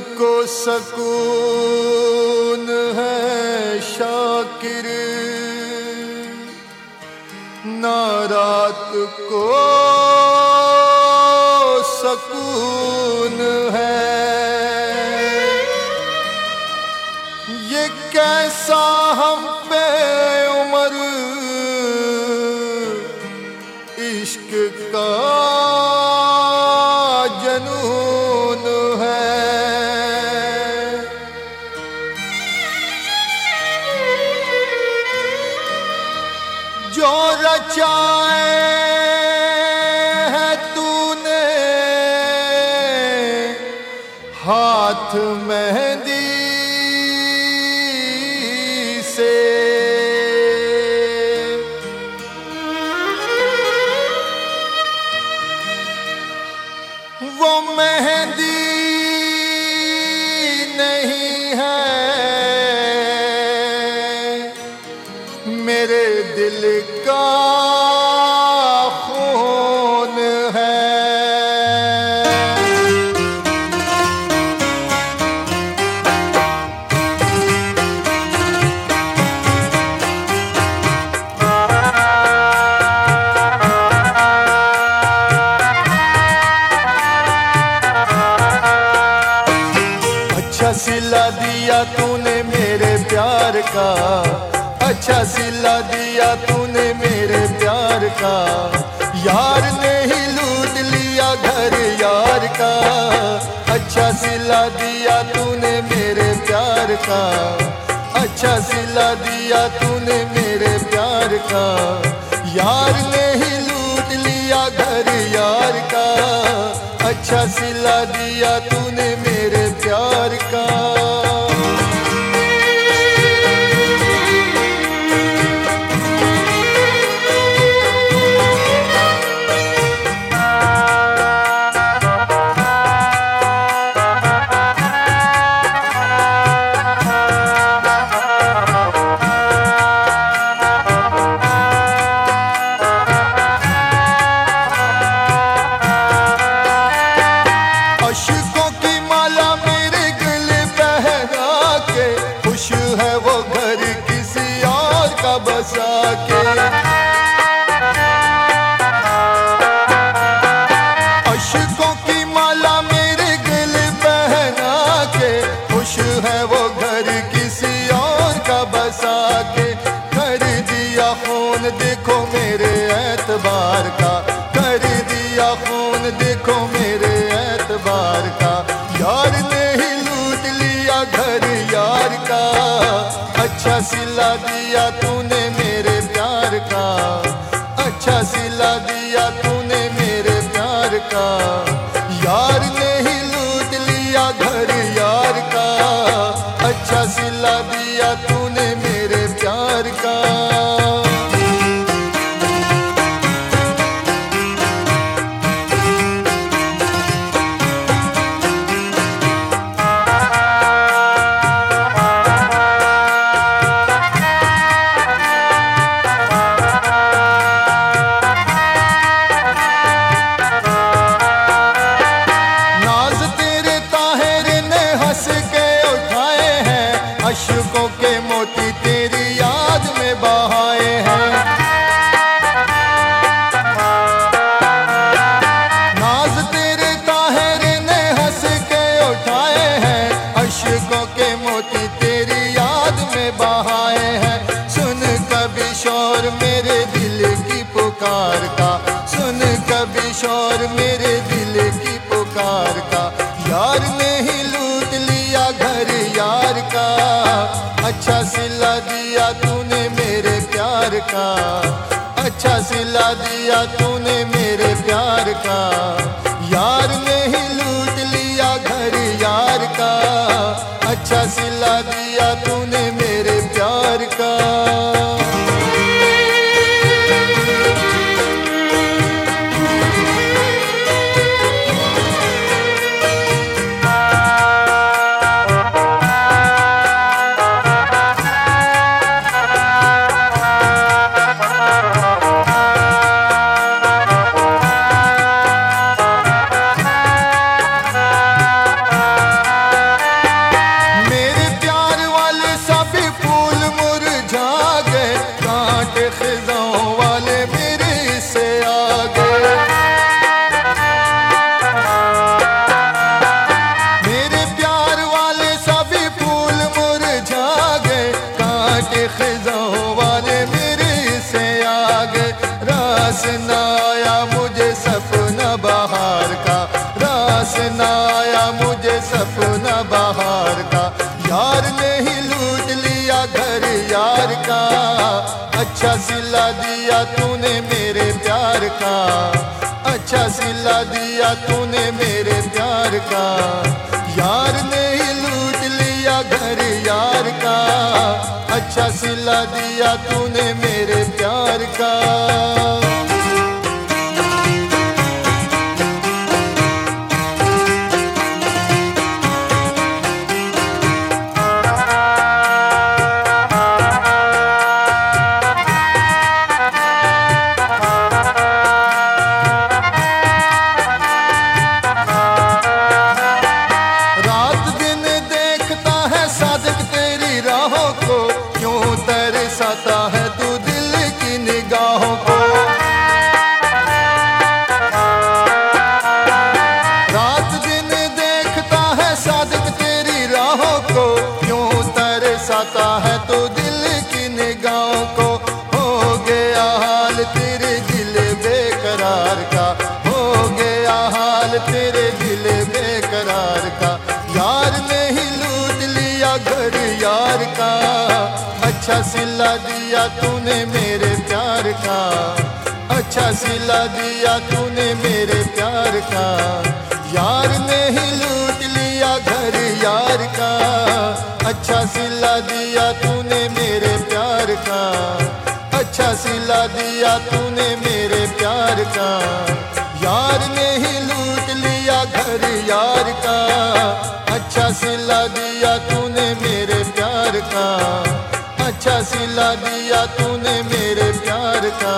को सकून है शाकिर। ना रात को सकून है। ये कैसा हम पे उमर। इश्क का जो रचाए है तूने हाथ मेहंदी तूने मेरे प्यार का। अच्छा सिला दिया तूने मेरे प्यार का। यार ने ही लूट लिया घर यार का। अच्छा सिला दिया तूने मेरे प्यार का। अच्छा सिला दिया तूने मेरे प्यार का। यार ने ही लूट लिया घर यार का। अच्छा सिला दिया तूने घर किसी और का बसा के। सिला दिया तूने मेरे प्यार का। अच्छा सिला कभी शोर मेरे दिल की पुकार का। सुन कभी शोर मेरे दिल की पुकार का। यार ने ही लूट लिया घर यार का। अच्छा सिला दिया तूने मेरे प्यार का। अच्छा सिला दिया तूने मेरे प्यार का। यार ने ही लूट लिया घर यार का। अच्छा सिला दिया तूने जागे। रास नाया मुझे सपना बाहर का। रास नाया मुझे सपना बाहर का। यार ने ही लूट लिया घर यार का। अच्छा सिला दिया तूने मेरे प्यार का। अच्छा सिला दिया तूने मेरे प्यार का। यार ने अच्छा सिला दिया तूने मेरे प्यार का। बेकरार का? हो गया हाल तेरे दिल बेकरार का। यार ने ही लूट लिया घर यार का। अच्छा सिला दिया तूने मेरे प्यार का। अच्छा सिला दिया तूने मेरे प्यार का। यार ने ही लूट लिया घर यार का। अच्छा सिला दिया तूने मेरे प्यार का। अच्छा सिला दिया प्यार का यार ने ही लूट लिया घर यार का। अच्छा सिला दिया तूने मेरे प्यार का। अच्छा सिला दिया तूने मेरे प्यार का।